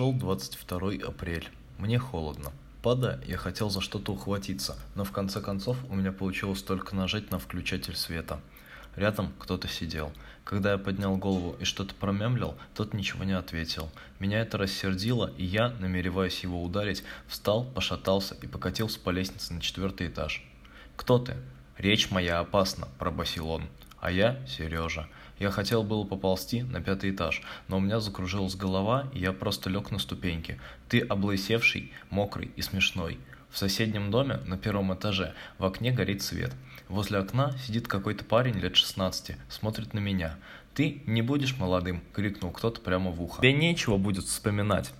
Шел 22 апрель. Мне холодно. Падая, я хотел за что-то ухватиться, но в конце концов у меня получилось только нажать на включатель света. Рядом кто-то сидел. Когда я поднял голову и что-то промямлил, тот ничего не ответил. Меня это рассердило, и я, намереваясь его ударить, встал, пошатался и покатился по лестнице на четвертый этаж. «Кто ты?» «Речь моя опасна», – пробасил он. А я – Сережа. Я хотел было поползти на пятый этаж, но у меня закружилась голова, и я просто лег на ступеньки. Ты облысевший, мокрый и смешной. В соседнем доме, на первом этаже, в окне горит свет. Возле окна сидит какой-то парень лет 16, смотрит на меня. «Ты не будешь молодым!» – крикнул кто-то прямо в ухо. «Тебе нечего будет вспоминать!»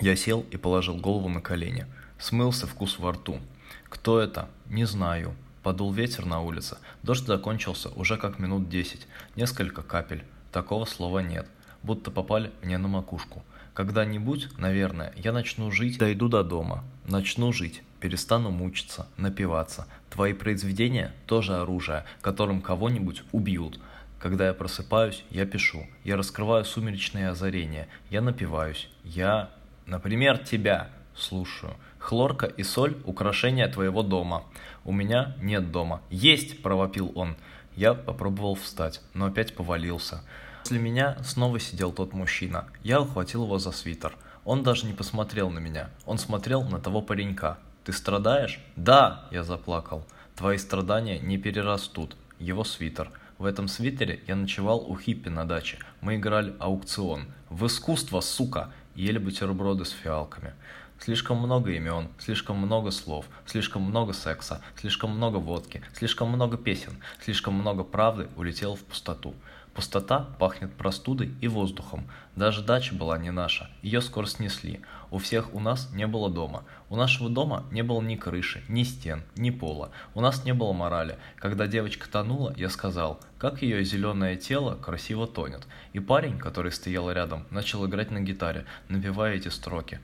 Я сел и положил голову на колени. Смылся вкус во рту. «Кто это?» «Не знаю». Подул ветер на улице. Дождь закончился уже как минут десять. Несколько капель. Такого слова нет. Будто попали мне на макушку. Когда-нибудь, наверное, я начну жить, дойду до дома. Начну жить, перестану мучиться, напиваться. Твои произведения тоже оружие, которым кого-нибудь убьют. Когда я просыпаюсь, я пишу. Я раскрываю сумеречные озарения. Я напиваюсь. Я, например, тебя слушаю. Хлорка и соль – украшение твоего дома. У меня нет дома. Есть, провопил он. Я попробовал встать, но опять повалился. После меня снова сидел тот мужчина. Я ухватил его за свитер. Он даже не посмотрел на меня. Он смотрел на того паренька. «Ты страдаешь?» «Да!» – я заплакал. «Твои страдания не перерастут». Его свитер. В этом свитере я ночевал у хиппи на даче. Мы играли аукцион. В искусство, сука! Ели бутерброды с фиалками. Слишком много имен, слишком много слов, слишком много секса, слишком много водки, слишком много песен, слишком много правды улетело в пустоту. Пустота пахнет простудой и воздухом. Даже дача была не наша, ее скоро снесли. У всех у нас не было дома. У нашего дома не было ни крыши, ни стен, ни пола. У нас не было морали. Когда девочка тонула, я сказал, как ее зеленое тело красиво тонет. И парень, который стоял рядом, начал играть на гитаре, напевая эти строки.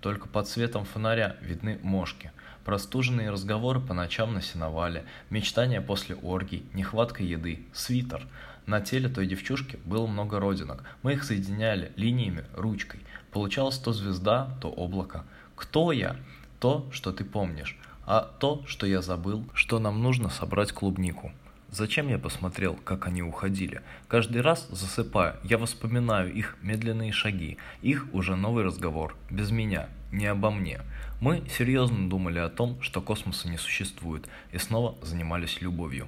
Только под светом фонаря видны мошки. Простуженные разговоры по ночам на сеновале, мечтания после оргий, нехватка еды, свитер. На теле той девчушки было много родинок. Мы их соединяли линиями, ручкой. Получалось то звезда, то облако. Кто я? То, что ты помнишь. А то, что я забыл, что нам нужно собрать клубнику. Зачем я посмотрел, как они уходили? Каждый раз, засыпая, я вспоминаю их медленные шаги, их уже новый разговор, без меня, не обо мне. Мы серьезно думали о том, что космоса не существует, и снова занимались любовью.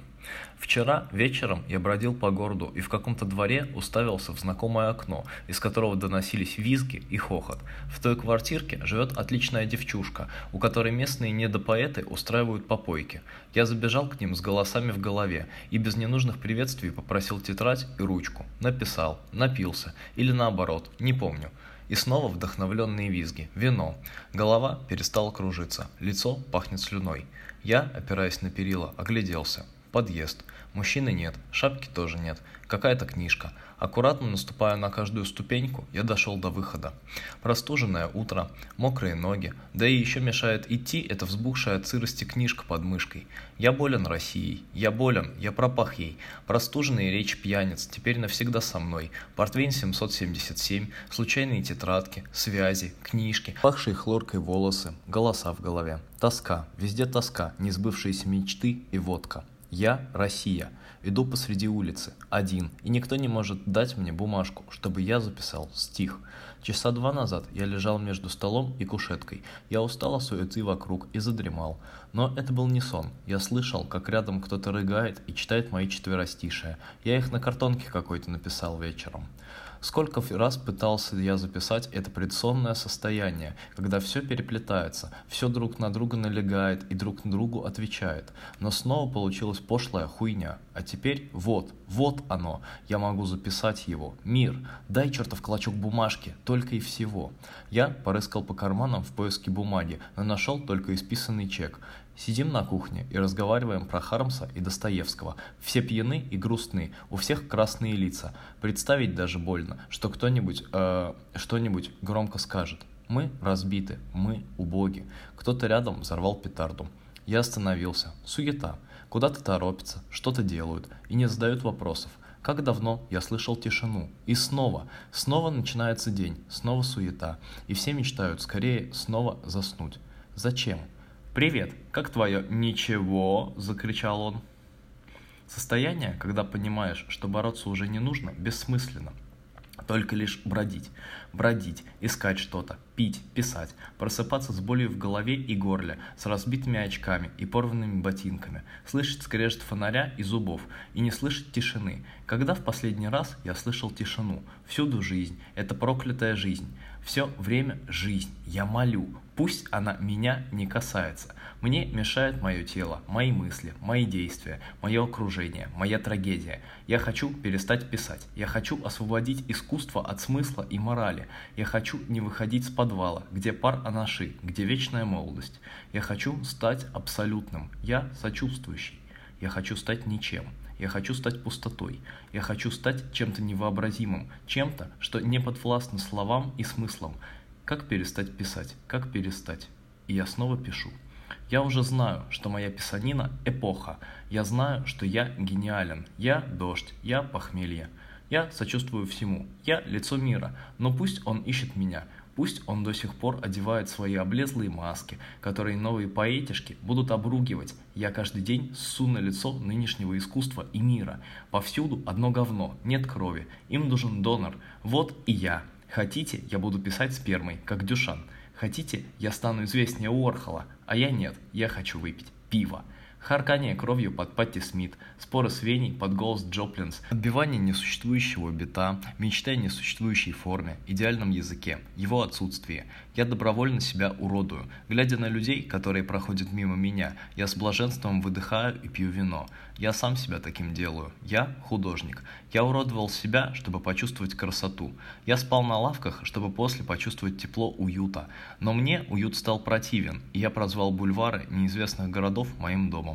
Вчера вечером я бродил по городу и в каком-то дворе уставился в знакомое окно, из которого доносились визги и хохот. В той квартирке живет отличная девчушка, у которой местные недопоэты устраивают попойки. Я забежал к ним с голосами в голове и без ненужных приветствий попросил тетрадь и ручку. Написал, напился или наоборот, не помню. И снова вдохновленные визги. Вино. Голова перестала кружиться. Лицо пахнет слюной. Я, опираясь на перила, огляделся. Подъезд. Мужчины нет, шапки тоже нет. Какая-то книжка. Аккуратно наступая на каждую ступеньку, я дошел до выхода. Простуженное утро, мокрые ноги, да и еще мешает идти эта взбухшая от сырости книжка под мышкой. Я болен Россией, я болен, я пропах ей. Простуженные речь пьяниц, теперь навсегда со мной. Портвейн 777, случайные тетрадки, связи, книжки, пахшие хлоркой волосы, голоса в голове. Тоска, везде тоска, несбывшиеся мечты и водка. Я Россия. Иду посреди улицы, один, и никто не может дать мне бумажку, чтобы я записал стих. Часа два назад я лежал между столом и кушеткой. Я устал от суеты вокруг и задремал. Но это был не сон. Я слышал, как рядом кто-то рыгает и читает мои четверостишие. Я их на картонке какой-то написал вечером. Сколько раз пытался я записать это предсонное состояние, когда все переплетается, все друг на друга налегает и друг на другу отвечает. Но снова получилась пошлая хуйня. А теперь вот, вот оно, я могу записать его. Мир, дай чертов клочок бумажки, только и всего. Я порыскал по карманам в поиске бумаги, но нашел только исписанный чек. Сидим на кухне и разговариваем про Хармса и Достоевского. Все пьяны и грустны, у всех красные лица. Представить даже больно, что кто-нибудь э, что-нибудь громко скажет. Мы разбиты, мы убоги. Кто-то рядом взорвал петарду. Я остановился. Суета. Куда-то торопятся, что-то делают и не задают вопросов. Как давно я слышал тишину. И снова, снова начинается день, снова суета. И все мечтают скорее снова заснуть. Зачем? «Привет, как твое?» «Ничего!» – закричал он. Состояние, когда понимаешь, что бороться уже не нужно, бессмысленно. Только лишь бродить, бродить, искать что-то, пить, писать, просыпаться с болью в голове и горле, с разбитыми очками и порванными ботинками, слышать скрежет фонаря и зубов и не слышать тишины. Когда в последний раз я слышал тишину? Всюду жизнь, это проклятая жизнь. Все время жизнь. Я молю, пусть она меня не касается. Мне мешает мое тело, мои мысли, мои действия, мое окружение, моя трагедия. Я хочу перестать писать. Я хочу освободить искусство от смысла и морали. Я хочу не выходить с подвала, где пар анаши, где вечная молодость. Я хочу стать абсолютным. Я сочувствующий. Я хочу стать ничем. Я хочу стать пустотой. Я хочу стать чем-то невообразимым, чем-то, что не подвластно словам и смыслам. Как перестать писать? Как перестать? И я снова пишу. Я уже знаю, что моя писанина – эпоха. Я знаю, что я гениален. Я – дождь. Я – похмелье. Я сочувствую всему. Я – лицо мира. Но пусть он ищет меня. Пусть он до сих пор одевает свои облезлые маски, которые новые поэтишки будут обругивать. Я каждый день ссу на лицо нынешнего искусства и мира. Повсюду одно говно, нет крови. Им нужен донор. Вот и я. Хотите, я буду писать спермой, как Дюшан. Хотите, я стану известнее Уорхола, а я нет, я хочу выпить пиво. Харкание кровью под Патти Смит, споры с Веней под голос Джоплинс, отбивание несуществующего бита, мечта о несуществующей форме, идеальном языке, его отсутствие. Я добровольно себя уродую. Глядя на людей, которые проходят мимо меня, я с блаженством выдыхаю и пью вино. Я сам себя таким делаю. Я художник. Я уродовал себя, чтобы почувствовать красоту. Я спал на лавках, чтобы после почувствовать тепло уюта. Но мне уют стал противен, и я прозвал бульвары неизвестных городов моим домом.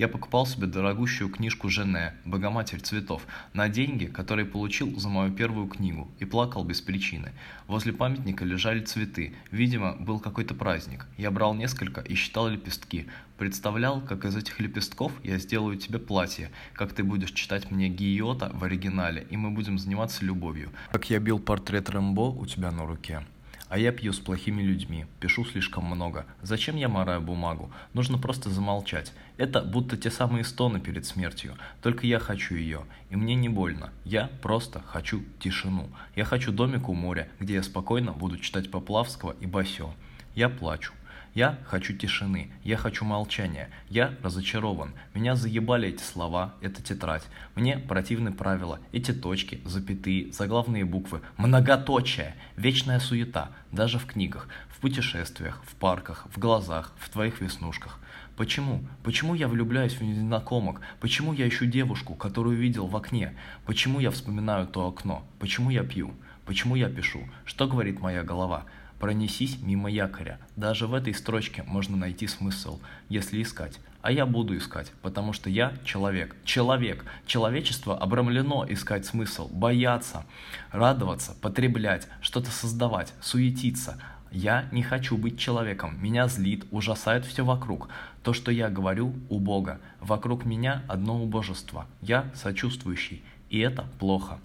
Я покупал себе дорогущую книжку Жене «Богоматерь цветов» на деньги, которые получил за мою первую книгу, и плакал без причины. Возле памятника лежали цветы. Видимо, был какой-то праздник. Я брал несколько и считал лепестки. Представлял, как из этих лепестков я сделаю тебе платье, как ты будешь читать мне Гиота в оригинале, и мы будем заниматься любовью. Как я бил портрет Рэмбо у тебя на руке. А я пью с плохими людьми, пишу слишком много. Зачем я мораю бумагу? Нужно просто замолчать. Это будто те самые стоны перед смертью. Только я хочу ее, и мне не больно. Я просто хочу тишину. Я хочу домик у моря, где я спокойно буду читать Поплавского и Басё. Я плачу. Я хочу тишины, я хочу молчания, я разочарован. Меня заебали эти слова, эта тетрадь. Мне противны правила, эти точки, запятые, заглавные буквы, многоточие, вечная суета, даже в книгах, в путешествиях, в парках, в глазах, в твоих веснушках. Почему? Почему я влюбляюсь в незнакомок? Почему я ищу девушку, которую видел в окне? Почему я вспоминаю то окно? Почему я пью? Почему я пишу? Что говорит моя голова? Пронесись мимо якоря. Даже в этой строчке можно найти смысл, если искать. А я буду искать, потому что я человек. Человек. Человечество обрамлено искать смысл, бояться, радоваться, потреблять, что-то создавать, суетиться. Я не хочу быть человеком. Меня злит, ужасает все вокруг. То, что я говорю, у Бога. Вокруг меня одно убожество. Я сочувствующий. И это плохо.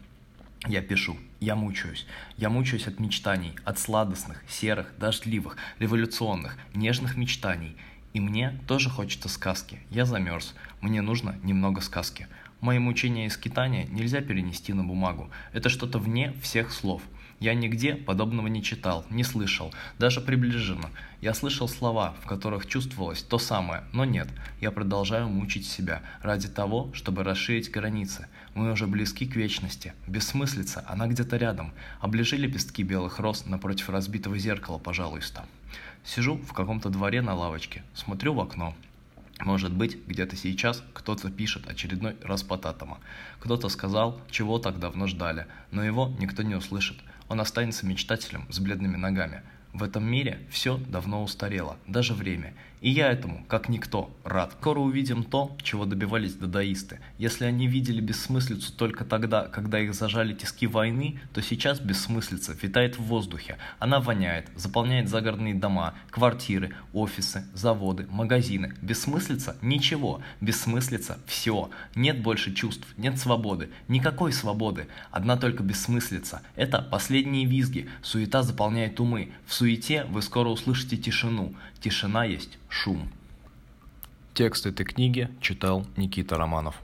Я пишу. Я мучаюсь. Я мучаюсь от мечтаний, от сладостных, серых, дождливых, революционных, нежных мечтаний. И мне тоже хочется сказки. Я замерз. Мне нужно немного сказки. Мои мучения и скитания нельзя перенести на бумагу. Это что-то вне всех слов. Я нигде подобного не читал, не слышал, даже приближенно. Я слышал слова, в которых чувствовалось то самое, но нет, я продолжаю мучить себя ради того, чтобы расширить границы. Мы уже близки к вечности. Бессмыслица, она где-то рядом. Оближи лепестки белых роз напротив разбитого зеркала, пожалуйста. Сижу в каком-то дворе на лавочке, смотрю в окно. Может быть, где-то сейчас кто-то пишет очередной распад атома. Кто-то сказал, чего так давно ждали, но его никто не услышит – он останется мечтателем с бледными ногами. В этом мире все давно устарело, даже время. И я этому, как никто, рад. Скоро увидим то, чего добивались дадаисты. Если они видели бессмыслицу только тогда, когда их зажали тиски войны, то сейчас бессмыслица витает в воздухе. Она воняет, заполняет загородные дома, квартиры, офисы, заводы, магазины. Бессмыслица – ничего. Бессмыслица – все. Нет больше чувств, нет свободы. Никакой свободы. Одна только бессмыслица. Это последние визги. Суета заполняет умы. В суете вы скоро услышите тишину. Тишина есть шум. Текст этой книги читал Никита Романов.